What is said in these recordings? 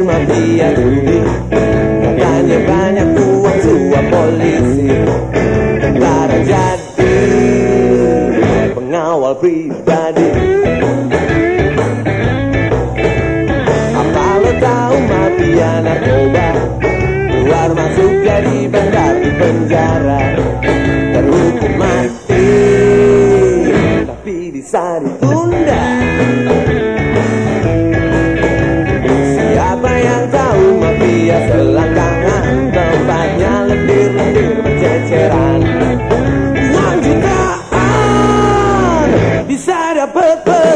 mafia Apa lo tahu mafia narkoba Keluar masuk jadi bandar di penjara. Terhukum mati. Tapi bisa ditunda. Selangkangan Tempatnya Beside a purpose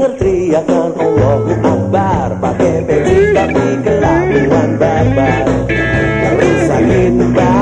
denger teriakan Allahu Akbar. Pakai peci tapi kelakuan barbar. Terus sakit bar